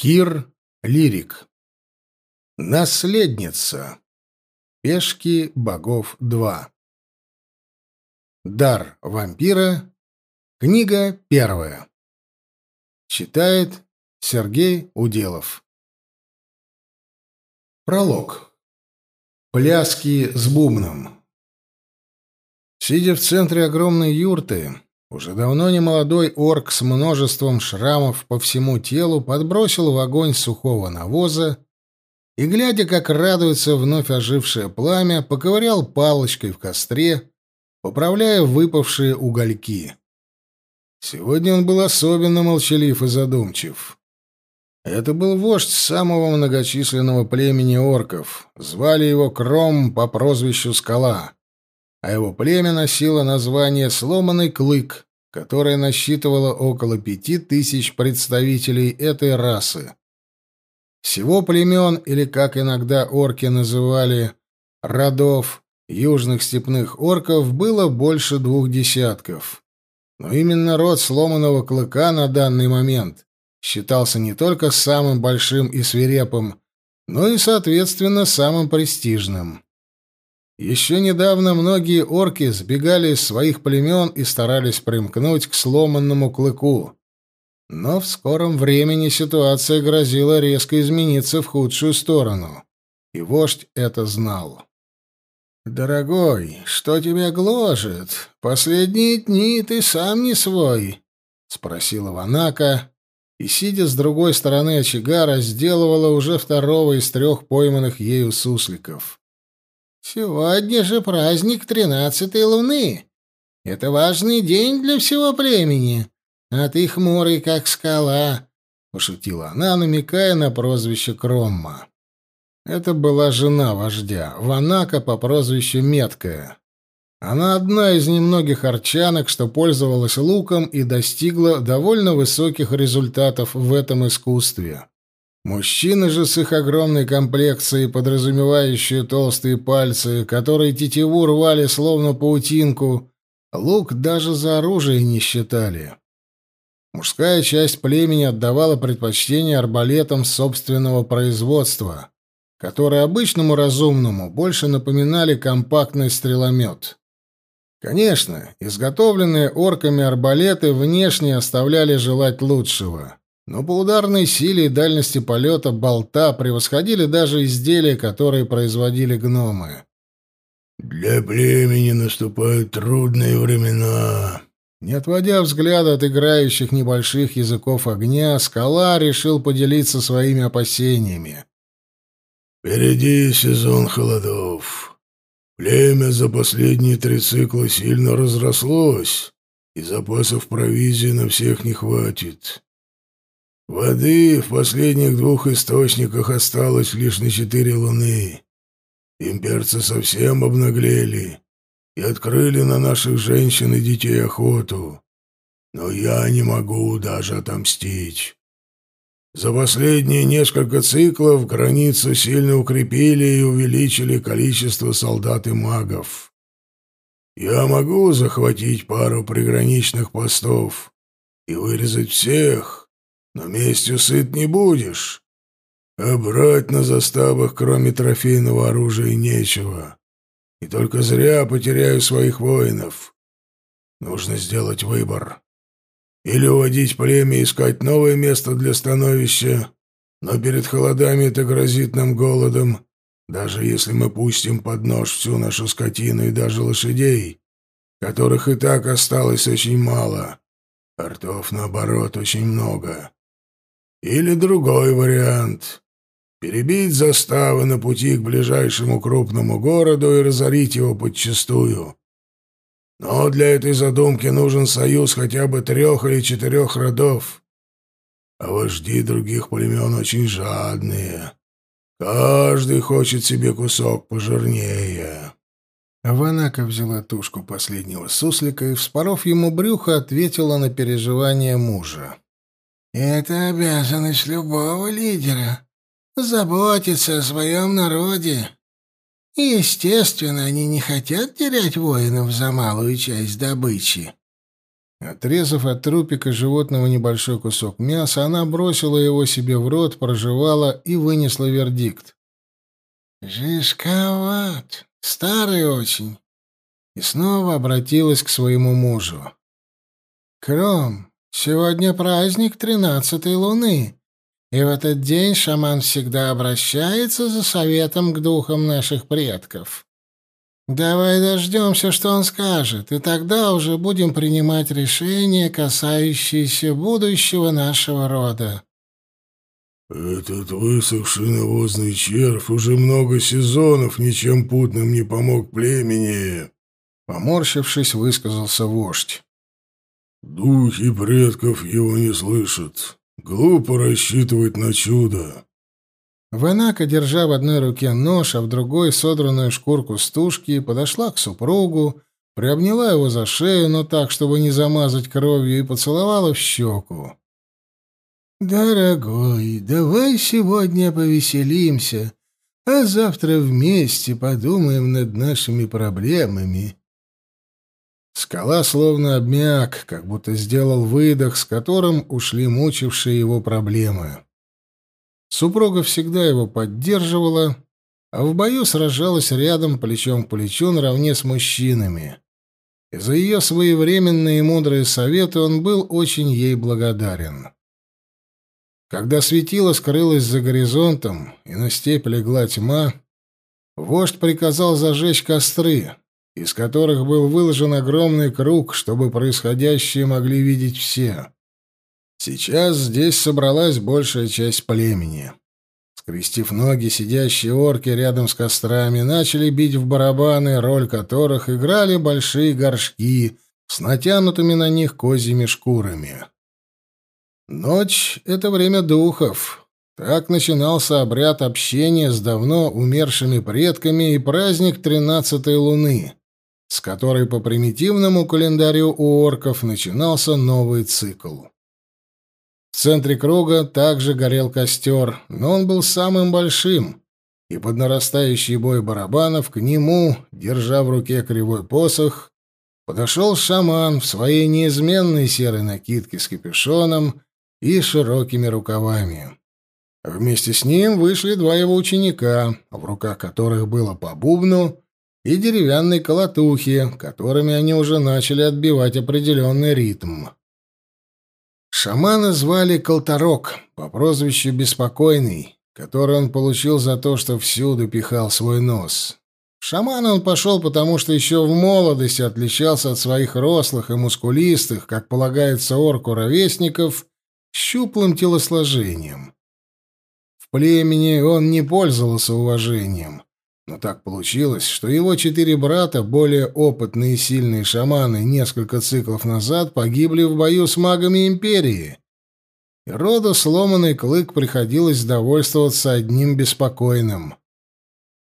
Кир Лирик. Наследница. Пешки богов 2. Дар вампира. Книга первая. Читает Сергей Уделов. Пролог. Пляски с бубном. Сидя в центре огромной юрты, уже давно немолодой орк с множеством шрамов по всему телу подбросил в огонь сухого навоза и, глядя, как радуется вновь ожившее пламя, поковырял палочкой в костре, поправляя выпавшие угольки. Сегодня он был особенно молчалив и задумчив. Это был вождь самого многочисленного племени орков. Звали его Кром по прозвищу Скала а его племя носило название «Сломанный клык», которое насчитывало около пяти тысяч представителей этой расы. Всего племен, или, как иногда орки называли, родов, южных степных орков было больше двух десятков. Но именно род сломанного клыка на данный момент считался не только самым большим и свирепым, но и, соответственно, самым престижным. Еще недавно многие орки сбегали из своих племен и старались примкнуть к сломанному клыку. Но в скором времени ситуация грозила резко измениться в худшую сторону. И вождь это знал. «Дорогой, что тебя гложет? Последние дни ты сам не свой», — спросила Ванака, и, сидя с другой стороны очага, разделывала уже второго из трех пойманных ею сусликов. Сегодня же праздник тринадцатой луны. Это важный день для всего племени, а ты хмурый, как скала, — пошутила она, намекая на прозвище Кромма. Это была жена вождя, Ванака по прозвищу Меткая. Она одна из немногих арчанок, что пользовалась луком и достигла довольно высоких результатов в этом искусстве. Мужчины же с их огромной комплекцией, подразумевающие толстые пальцы, которые тетиву рвали словно паутинку, лук даже за оружие не считали. Мужская часть племени отдавала предпочтение арбалетам собственного производства, которые обычному разумному больше напоминали компактный стреломет. Конечно, изготовленные орками арбалеты внешне оставляли желать лучшего — но по ударной силе и дальности полета болта превосходили даже изделия, которые производили гномы. «Для племени наступают трудные времена». Не отводя взгляда от играющих небольших языков огня, скала решил поделиться своими опасениями. «Впереди сезон холодов. Племя за последние три цикла сильно разрослось, и запасов провизии на всех не хватит. Воды в последних двух источниках осталось лишь на четыре луны. Имперцы совсем обнаглели и открыли на наших женщин и детей охоту. Но я не могу даже отомстить. За последние несколько циклов границу сильно укрепили и увеличили количество солдат и магов. Я могу захватить пару приграничных постов и вырезать всех, но местью сыт не будешь. А брать на заставах, кроме трофейного оружия, нечего. И только зря потеряю своих воинов. Нужно сделать выбор. Или уводить племя и искать новое место для становища, но перед холодами это грозит нам голодом, даже если мы пустим под нож всю нашу скотину и даже лошадей, которых и так осталось очень мало. Артов, наоборот, очень много. Или другой вариант — перебить заставы на пути к ближайшему крупному городу и разорить его подчистую. Но для этой задумки нужен союз хотя бы трех или четырех родов. А вожди других племен очень жадные. Каждый хочет себе кусок пожирнее. Ванака взяла тушку последнего суслика и, вспоров ему брюхо, ответила на переживания мужа. Это обязанность любого лидера — заботиться о своем народе. И, естественно, они не хотят терять воинов за малую часть добычи. Отрезав от трупика животного небольшой кусок мяса, она бросила его себе в рот, прожевала и вынесла вердикт. «Жишковат, старый очень». И снова обратилась к своему мужу. «Кром, сегодня праздник тринадцатой луны, и в этот день шаман всегда обращается за советом к духам наших предков. Давай дождемся, что он скажет, и тогда уже будем принимать решения, касающиеся будущего нашего рода. Этот высохший навозный червь уже много сезонов ничем путным не помог племени. Поморщившись, высказался вождь. Духи предков его не слышат. Глупо рассчитывать на чудо. Ванака, держа в одной руке нож, а в другой содранную шкурку стушки, подошла к супругу, приобняла его за шею, но так, чтобы не замазать кровью, и поцеловала в щеку. «Дорогой, давай сегодня повеселимся, а завтра вместе подумаем над нашими проблемами». Скала словно обмяк, как будто сделал выдох, с которым ушли мучившие его проблемы. Супруга всегда его поддерживала, а в бою сражалась рядом плечом к плечу наравне с мужчинами. И за ее своевременные и мудрые советы он был очень ей благодарен. Когда светило скрылось за горизонтом и на степь легла тьма, вождь приказал зажечь костры, из которых был выложен огромный круг, чтобы происходящее могли видеть все. Сейчас здесь собралась большая часть племени. Скрестив ноги, сидящие орки рядом с кострами начали бить в барабаны, роль которых играли большие горшки с натянутыми на них козьими шкурами. Ночь — это время духов. Так начинался обряд общения с давно умершими предками и праздник тринадцатой луны, с которой по примитивному календарю у орков начинался новый цикл. В центре круга также горел костер, но он был самым большим, и под нарастающий бой барабанов к нему, держа в руке кривой посох, подошел шаман в своей неизменной серой накидке с капюшоном и широкими рукавами. Вместе с ним вышли два его ученика, в руках которых было по бубну и деревянной колотухи, которыми они уже начали отбивать определенный ритм. Шамана звали Колторок по прозвищу Беспокойный, который он получил за то, что всюду пихал свой нос. Шаман он пошел, потому что еще в молодости отличался от своих рослых и мускулистых, как полагается орку ровесников, щуплым телосложением. В племени он не пользовался уважением. Но так получилось, что его четыре брата, более опытные и сильные шаманы, несколько циклов назад погибли в бою с магами Империи. И роду сломанный клык приходилось довольствоваться одним беспокойным.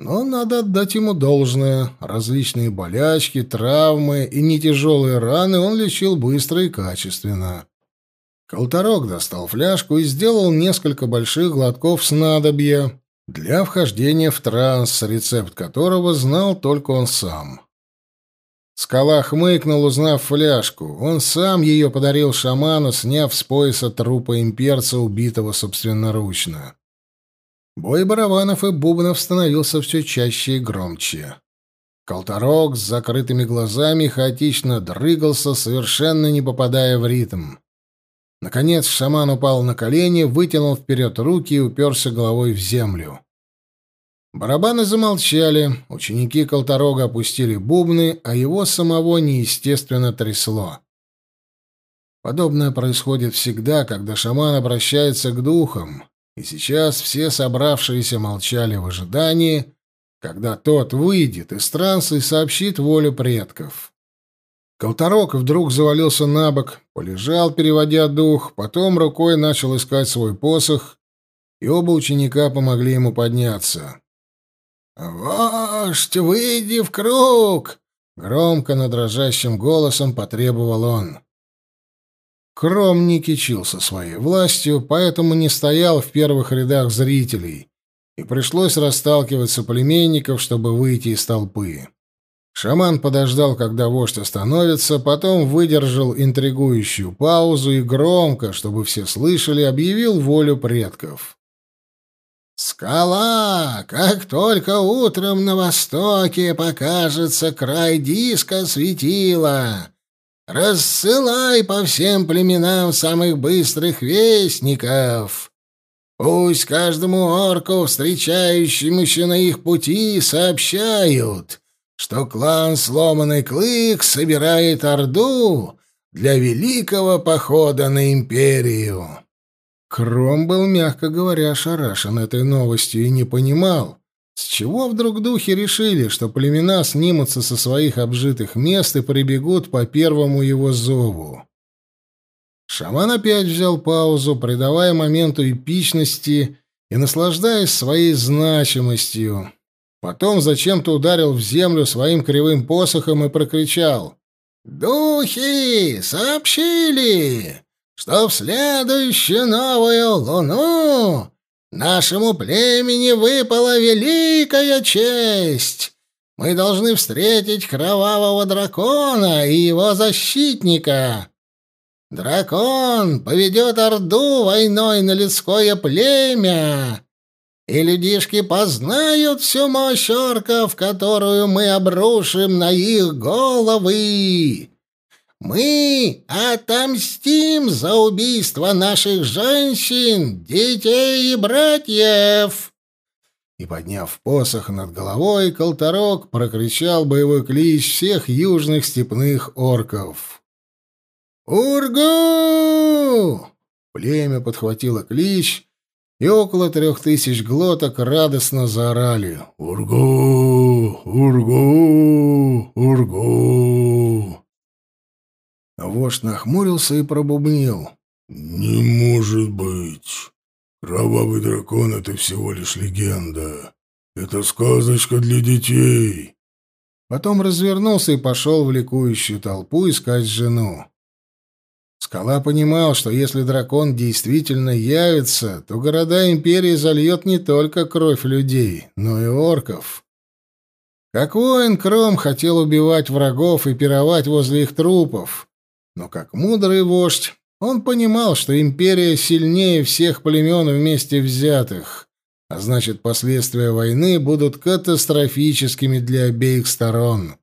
Но надо отдать ему должное. Различные болячки, травмы и нетяжелые раны он лечил быстро и качественно. Колторок достал фляжку и сделал несколько больших глотков снадобья, для вхождения в транс, рецепт которого знал только он сам. Скала хмыкнул, узнав фляжку. Он сам ее подарил шаману, сняв с пояса трупа имперца, убитого собственноручно. Бой барабанов и бубнов становился все чаще и громче. Колторок с закрытыми глазами хаотично дрыгался, совершенно не попадая в ритм. Наконец шаман упал на колени, вытянул вперед руки и уперся головой в землю. Барабаны замолчали, ученики Колторога опустили бубны, а его самого неестественно трясло. Подобное происходит всегда, когда шаман обращается к духам, и сейчас все собравшиеся молчали в ожидании, когда тот выйдет из транса и сообщит волю предков. Колторок вдруг завалился на бок, полежал, переводя дух, потом рукой начал искать свой посох, и оба ученика помогли ему подняться. «Вождь, выйди в круг!» — громко, но дрожащим голосом потребовал он. Кром не кичился своей властью, поэтому не стоял в первых рядах зрителей, и пришлось расталкивать соплеменников, чтобы выйти из толпы. Шаман подождал, когда вождь остановится, потом выдержал интригующую паузу и громко, чтобы все слышали, объявил волю предков. «Скала! Как только утром на востоке покажется край диска светила, рассылай по всем племенам самых быстрых вестников!» Пусть каждому орку, встречающемуся на их пути, сообщают, что клан Сломанный Клык собирает Орду для великого похода на Империю. Кром был, мягко говоря, ошарашен этой новостью и не понимал, с чего вдруг духи решили, что племена снимутся со своих обжитых мест и прибегут по первому его зову. Шаман опять взял паузу, придавая моменту эпичности и наслаждаясь своей значимостью, Потом зачем-то ударил в землю своим кривым посохом и прокричал. «Духи сообщили, что в следующую новую луну нашему племени выпала великая честь. Мы должны встретить кровавого дракона и его защитника. Дракон поведет Орду войной на людское племя» и людишки познают всю мощь орков, которую мы обрушим на их головы. Мы отомстим за убийство наших женщин, детей и братьев!» И, подняв посох над головой, Колторок прокричал боевой клич всех южных степных орков. «Ургу!» Племя подхватило клич — и около трех тысяч глоток радостно заорали «Ургу! Ургу! Ургу!». Вождь нахмурился и пробубнил. «Не может быть! Кровавый дракон — это всего лишь легенда. Это сказочка для детей!» Потом развернулся и пошел в ликующую толпу искать жену. Скала понимал, что если дракон действительно явится, то города империи зальет не только кровь людей, но и орков. Как воин, Кром хотел убивать врагов и пировать возле их трупов, но как мудрый вождь, он понимал, что империя сильнее всех племен вместе взятых, а значит, последствия войны будут катастрофическими для обеих сторон.